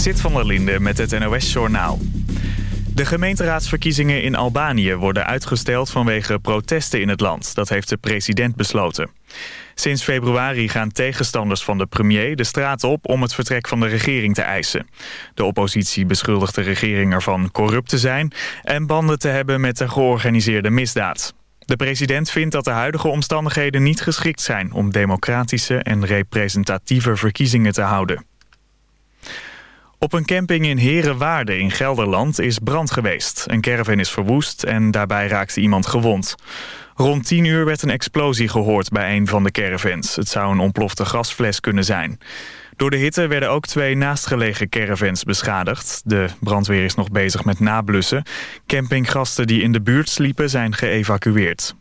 Zit van der Linde met het NOS-journaal. De gemeenteraadsverkiezingen in Albanië worden uitgesteld vanwege protesten in het land. Dat heeft de president besloten. Sinds februari gaan tegenstanders van de premier de straat op om het vertrek van de regering te eisen. De oppositie beschuldigt de regering ervan corrupt te zijn en banden te hebben met de georganiseerde misdaad. De president vindt dat de huidige omstandigheden niet geschikt zijn om democratische en representatieve verkiezingen te houden. Op een camping in Herenwaarde in Gelderland is brand geweest. Een caravan is verwoest en daarbij raakte iemand gewond. Rond 10 uur werd een explosie gehoord bij een van de caravans. Het zou een ontplofte gasfles kunnen zijn. Door de hitte werden ook twee naastgelegen caravans beschadigd. De brandweer is nog bezig met nablussen. Campinggasten die in de buurt sliepen zijn geëvacueerd.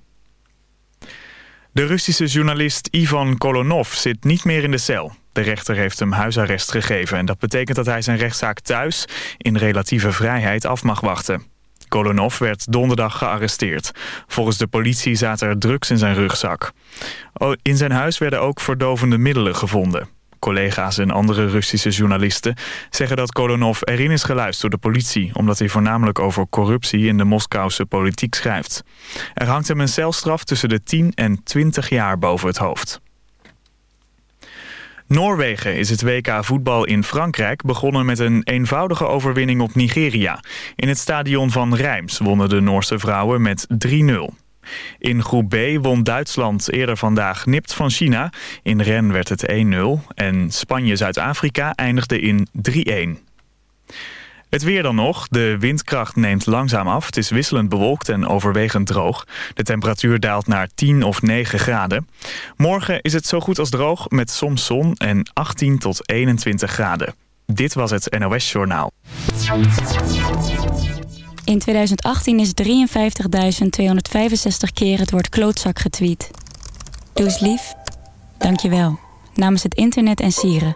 De Russische journalist Ivan Kolonov zit niet meer in de cel. De rechter heeft hem huisarrest gegeven en dat betekent dat hij zijn rechtszaak thuis in relatieve vrijheid af mag wachten. Kolonov werd donderdag gearresteerd. Volgens de politie zaten er drugs in zijn rugzak. In zijn huis werden ook verdovende middelen gevonden. Collega's en andere Russische journalisten zeggen dat Kolonov erin is geluisterd door de politie... omdat hij voornamelijk over corruptie in de Moskouse politiek schrijft. Er hangt hem een celstraf tussen de 10 en 20 jaar boven het hoofd. Noorwegen is het WK voetbal in Frankrijk begonnen met een eenvoudige overwinning op Nigeria. In het stadion van Reims wonnen de Noorse vrouwen met 3-0. In groep B won Duitsland eerder vandaag nipt van China. In Ren werd het 1-0 en Spanje-Zuid-Afrika eindigde in 3-1. Het weer dan nog. De windkracht neemt langzaam af. Het is wisselend bewolkt en overwegend droog. De temperatuur daalt naar 10 of 9 graden. Morgen is het zo goed als droog met soms zon en 18 tot 21 graden. Dit was het NOS Journaal. In 2018 is 53.265 keer het woord klootzak getweet. Doe eens lief. Dank je wel. Namens het internet en sieren.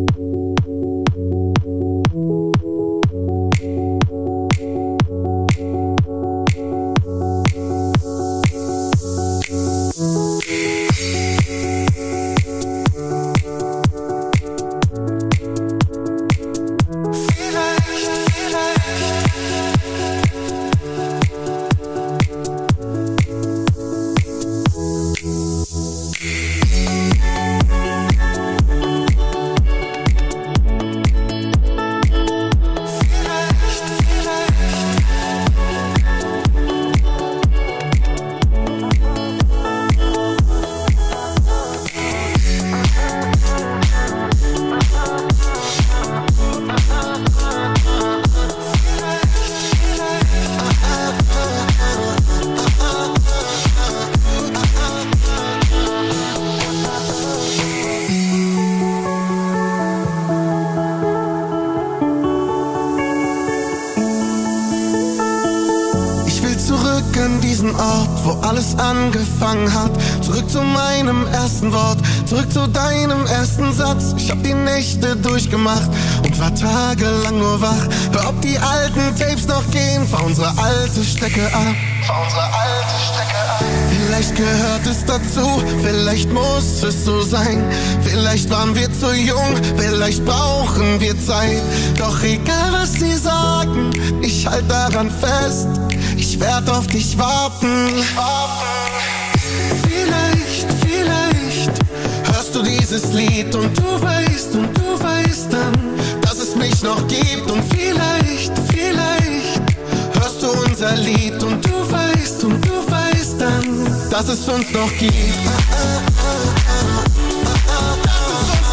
Wo alles angefangen hat. Zurück zu meinem ersten Wort, zurück zu deinem ersten Satz. Ich hab die Nächte durchgemacht und war tagelang nur wach. Hör, ob die alten Tapes noch gehen, fahr unsere alte Strecke ab. Fahr unsere alte Strecke ab. Vielleicht gehört es dazu, vielleicht muss es so sein. Vielleicht waren wir zu jung, vielleicht brauchen wir Zeit. Doch egal was sie sagen, ich halt daran fest. Ich werd auf dich warten. Vielleicht, vielleicht hörst du dieses Lied und du weißt und du weißt dann, dass es mich noch gibt. Und vielleicht, vielleicht hörst du unser Lied und du weißt und du weißt dann, dass es uns noch gibt. Dass es uns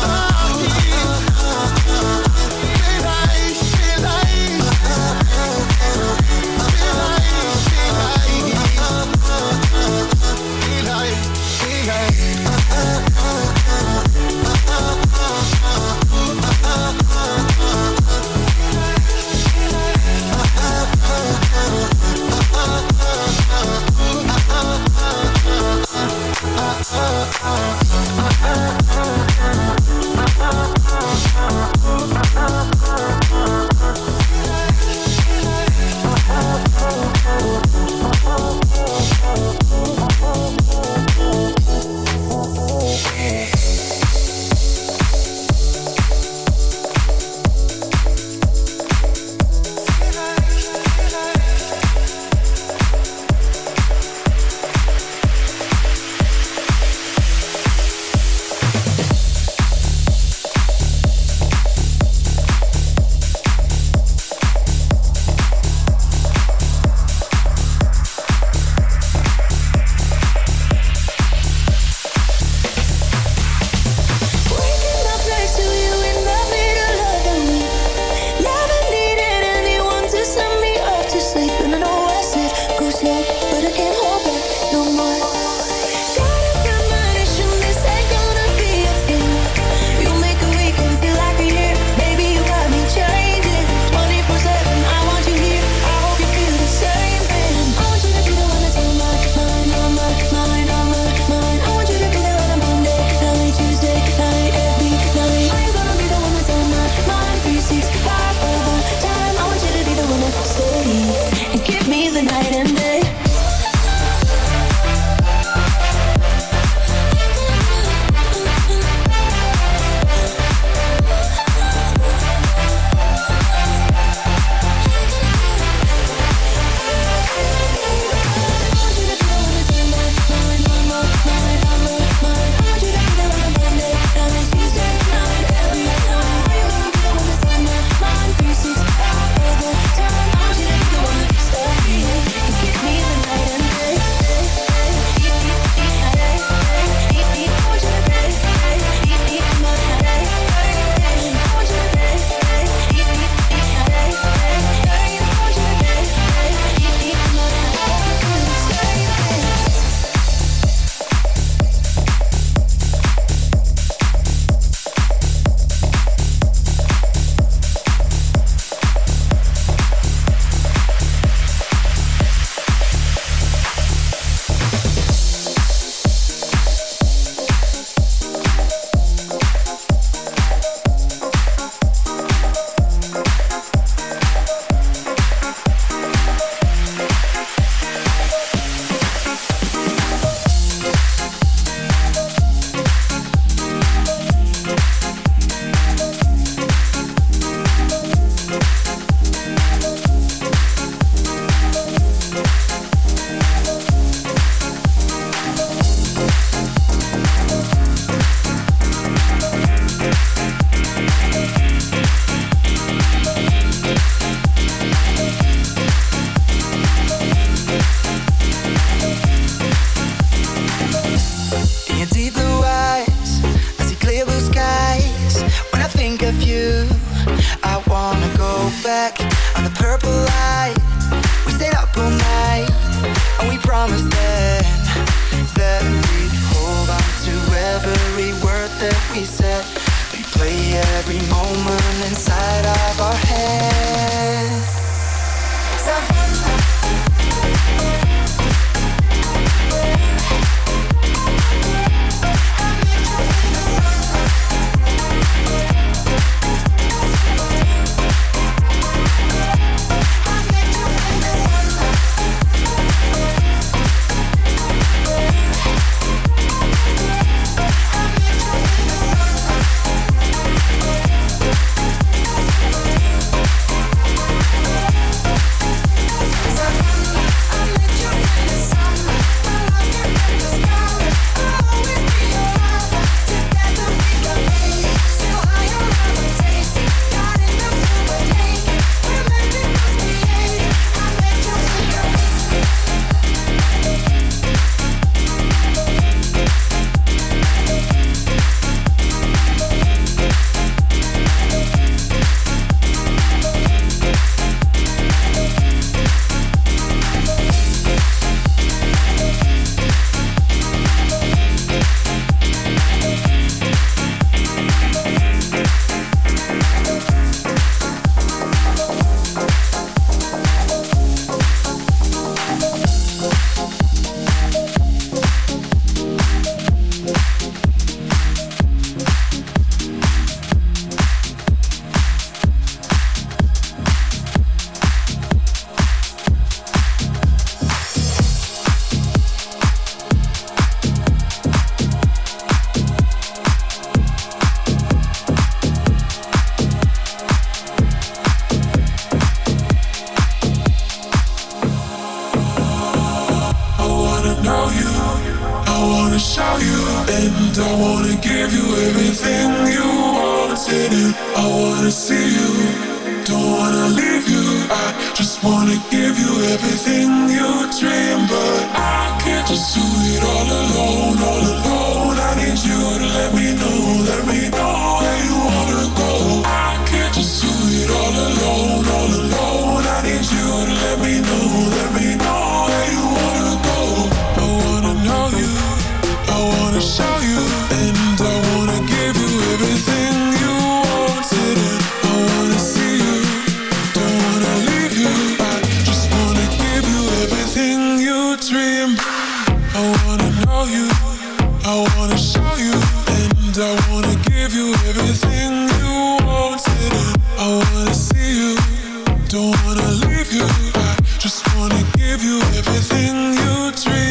Don't wanna leave you. I just wanna give you everything you dream.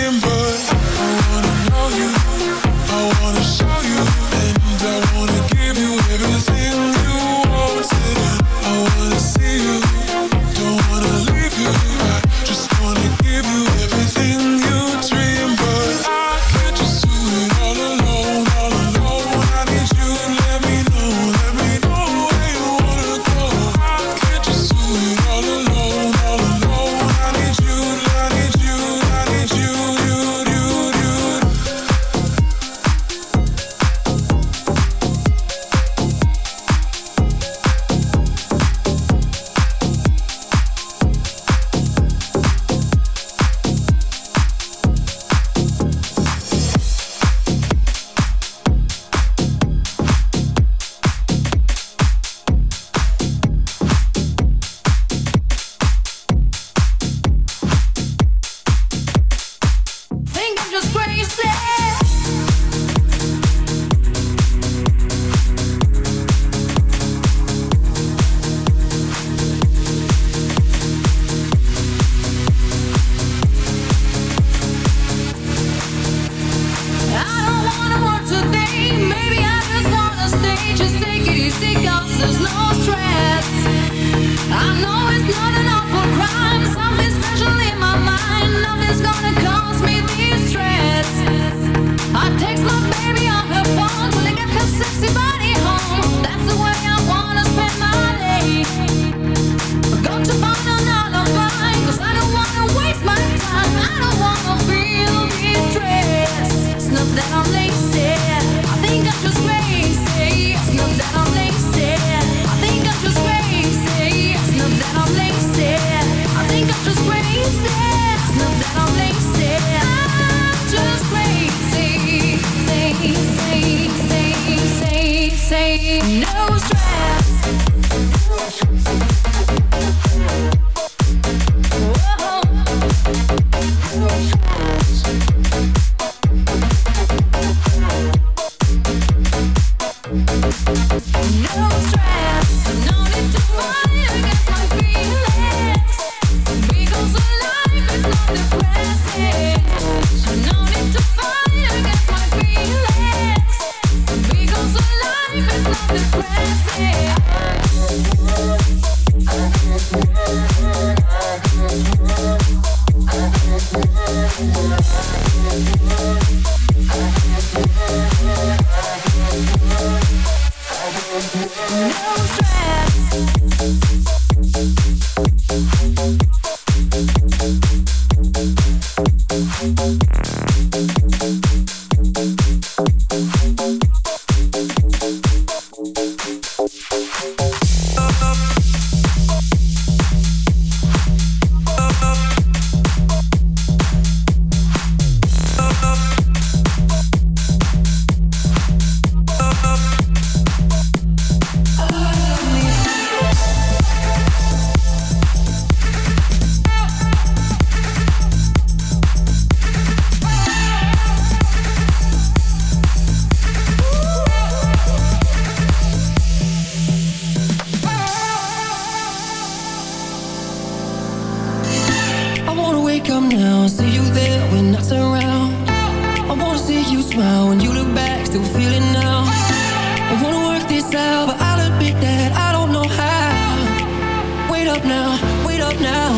up now, wait up now.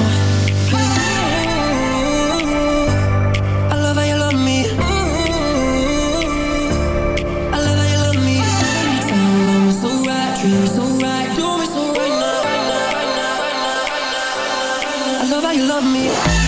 Ooh, I love how you love me. Ooh, I love how you love me. Me love me so right, treat me so right, do me so right now. I love how you love me.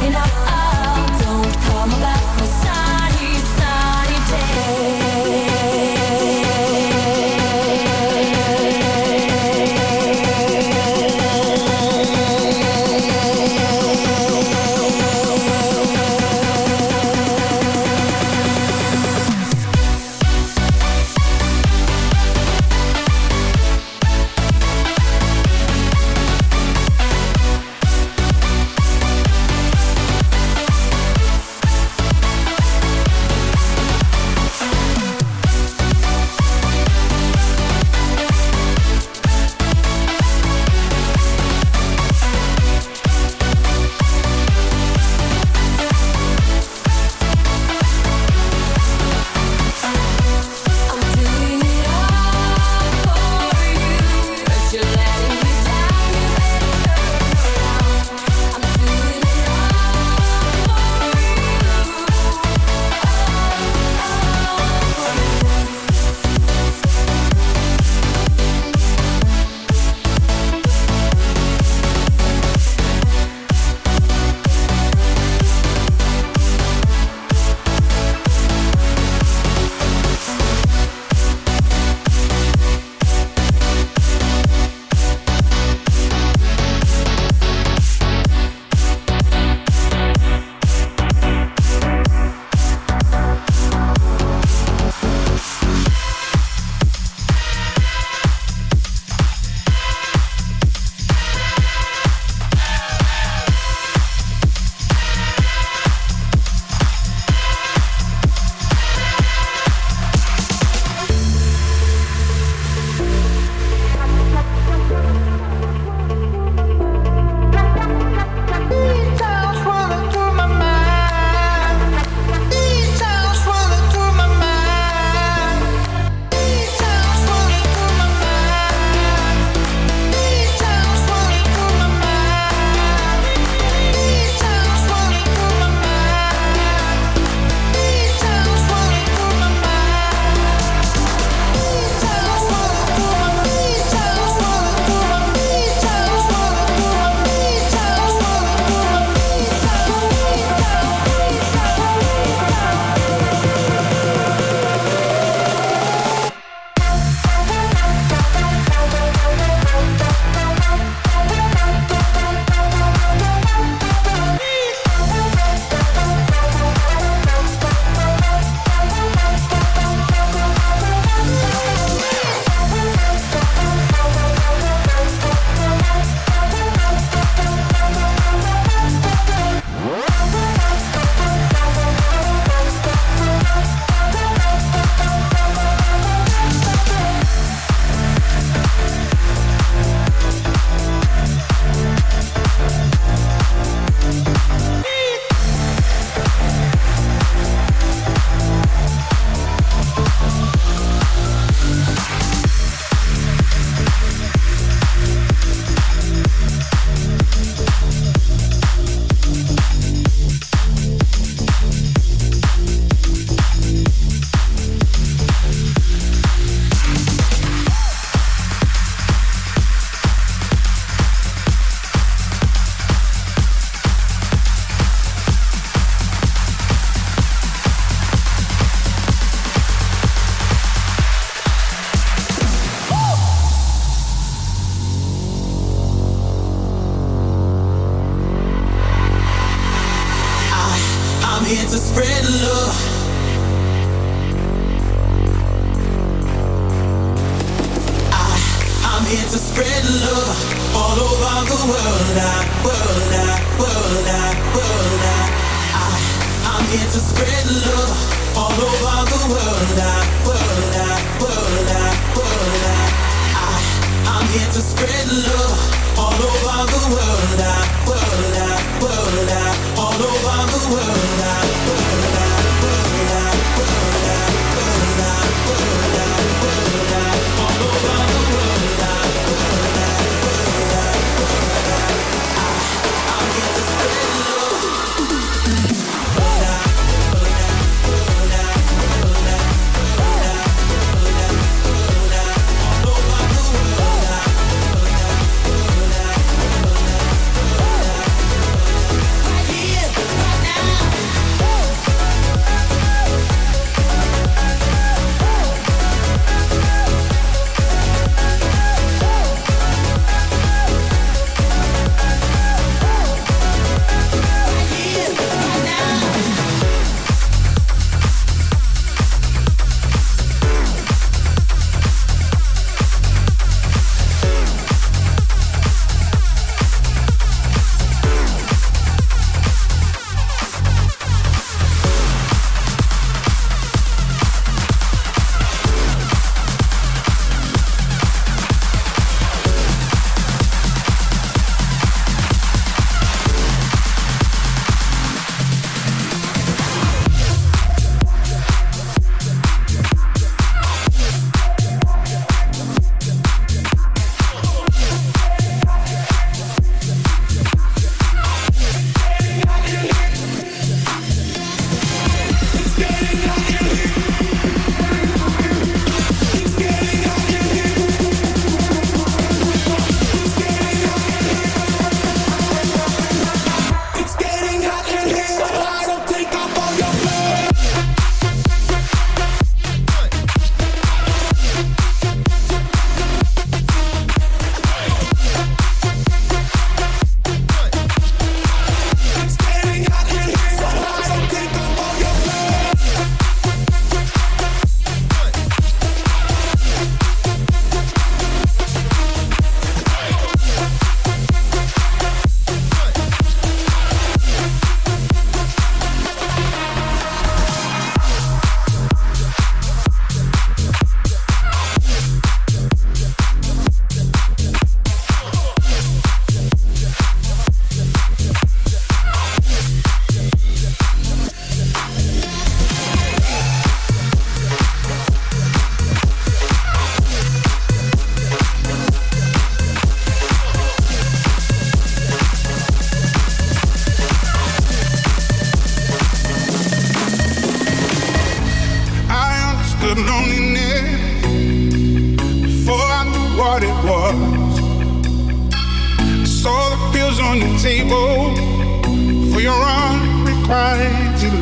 long enough.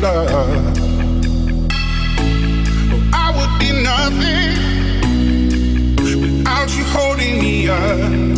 love. I would be nothing without you holding me up.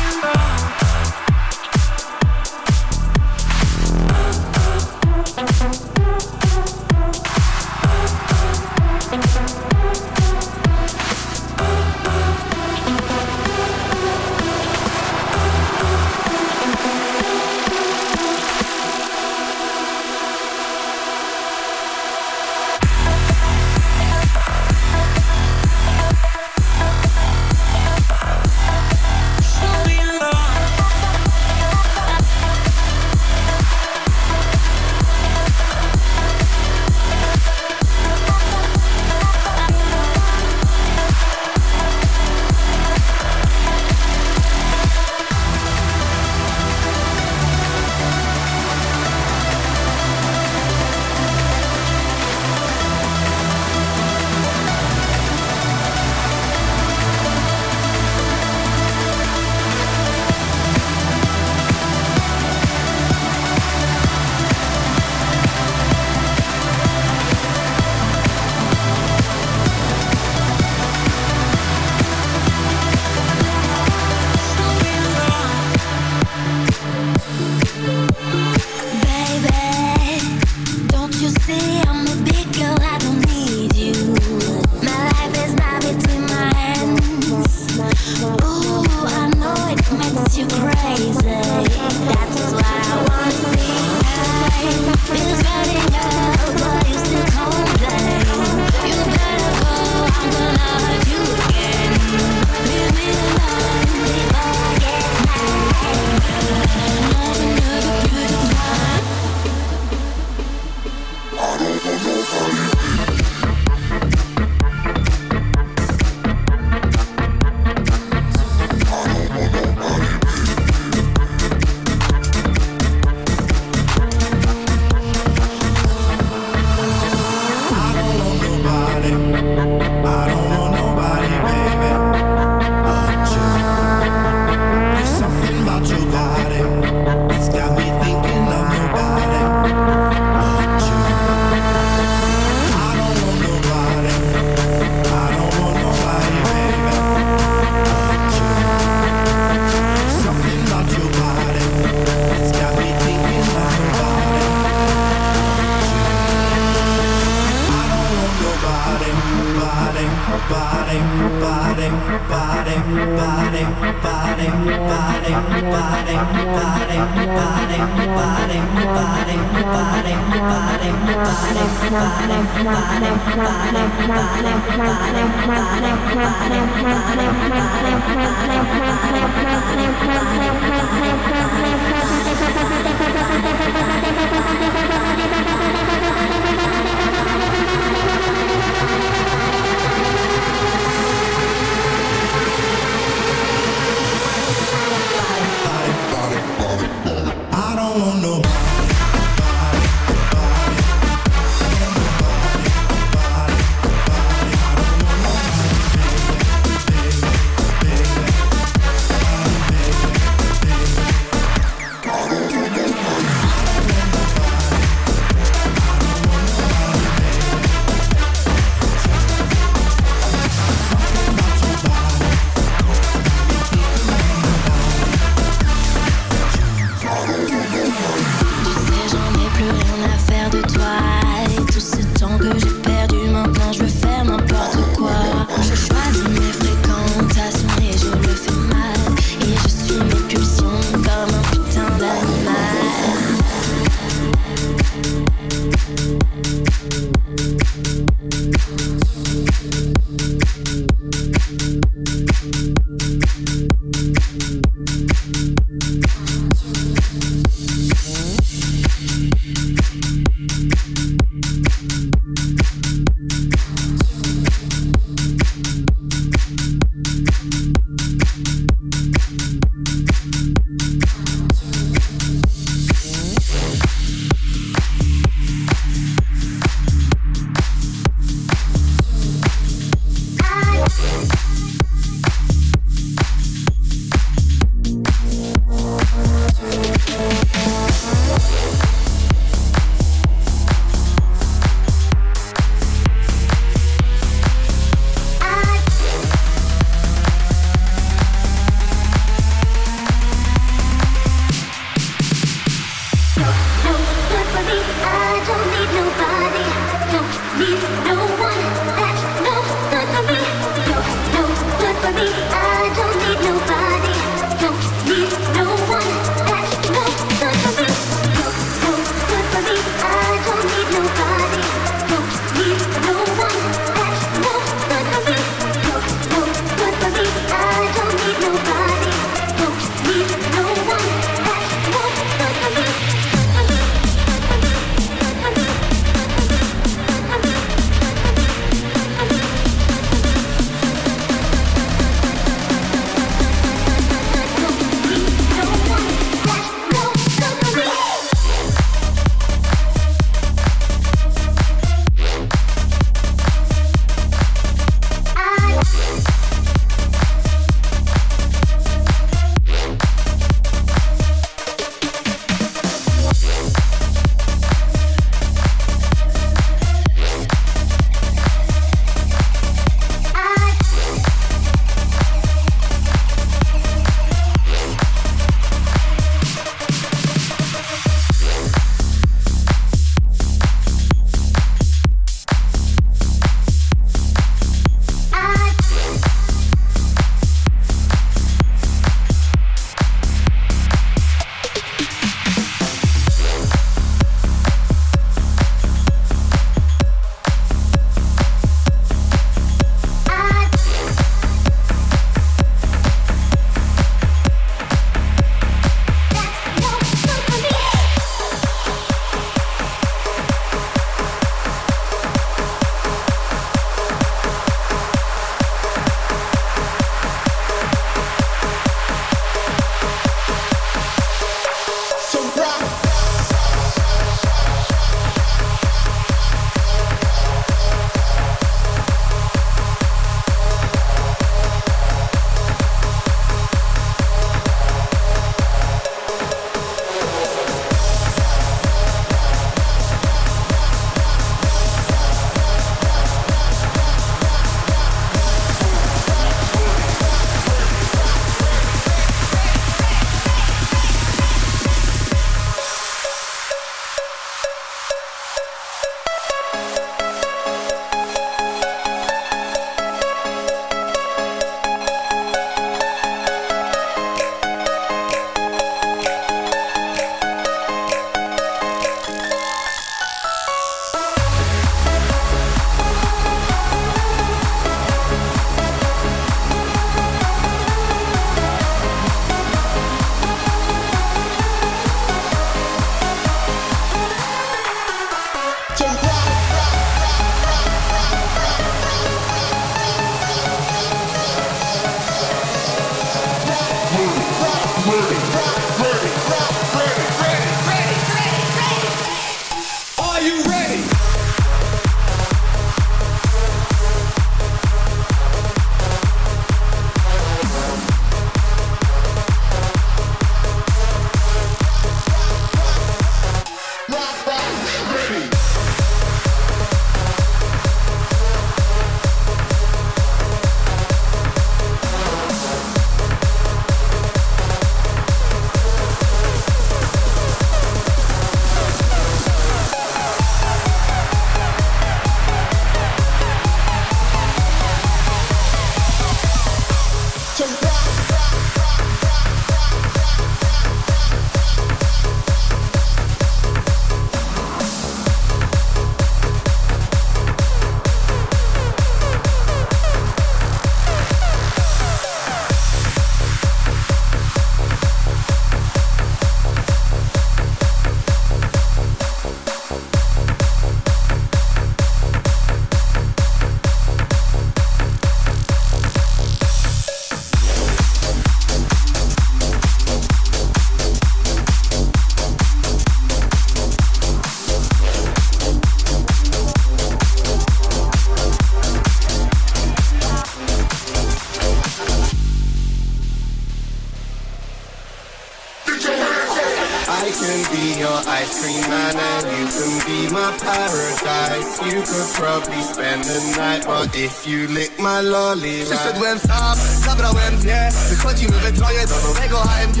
Cream man and you can be my paradise. You could probably spend the night, but if you lick my lolly. Przyszedłem sam, zabrałem dwie, wychodzimy we troje do nowego AMG.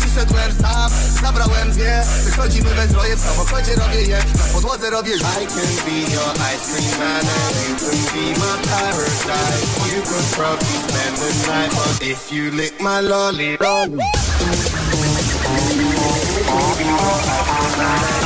Przyszedłem sam, zabrałem dwie, wychodzimy we troje, w samochodzie robię je, na podłodze robię I can be your ice cream man and you can be my paradise. You could probably spend the night, but if you lick my lolly, lolly. Oh, oh, oh,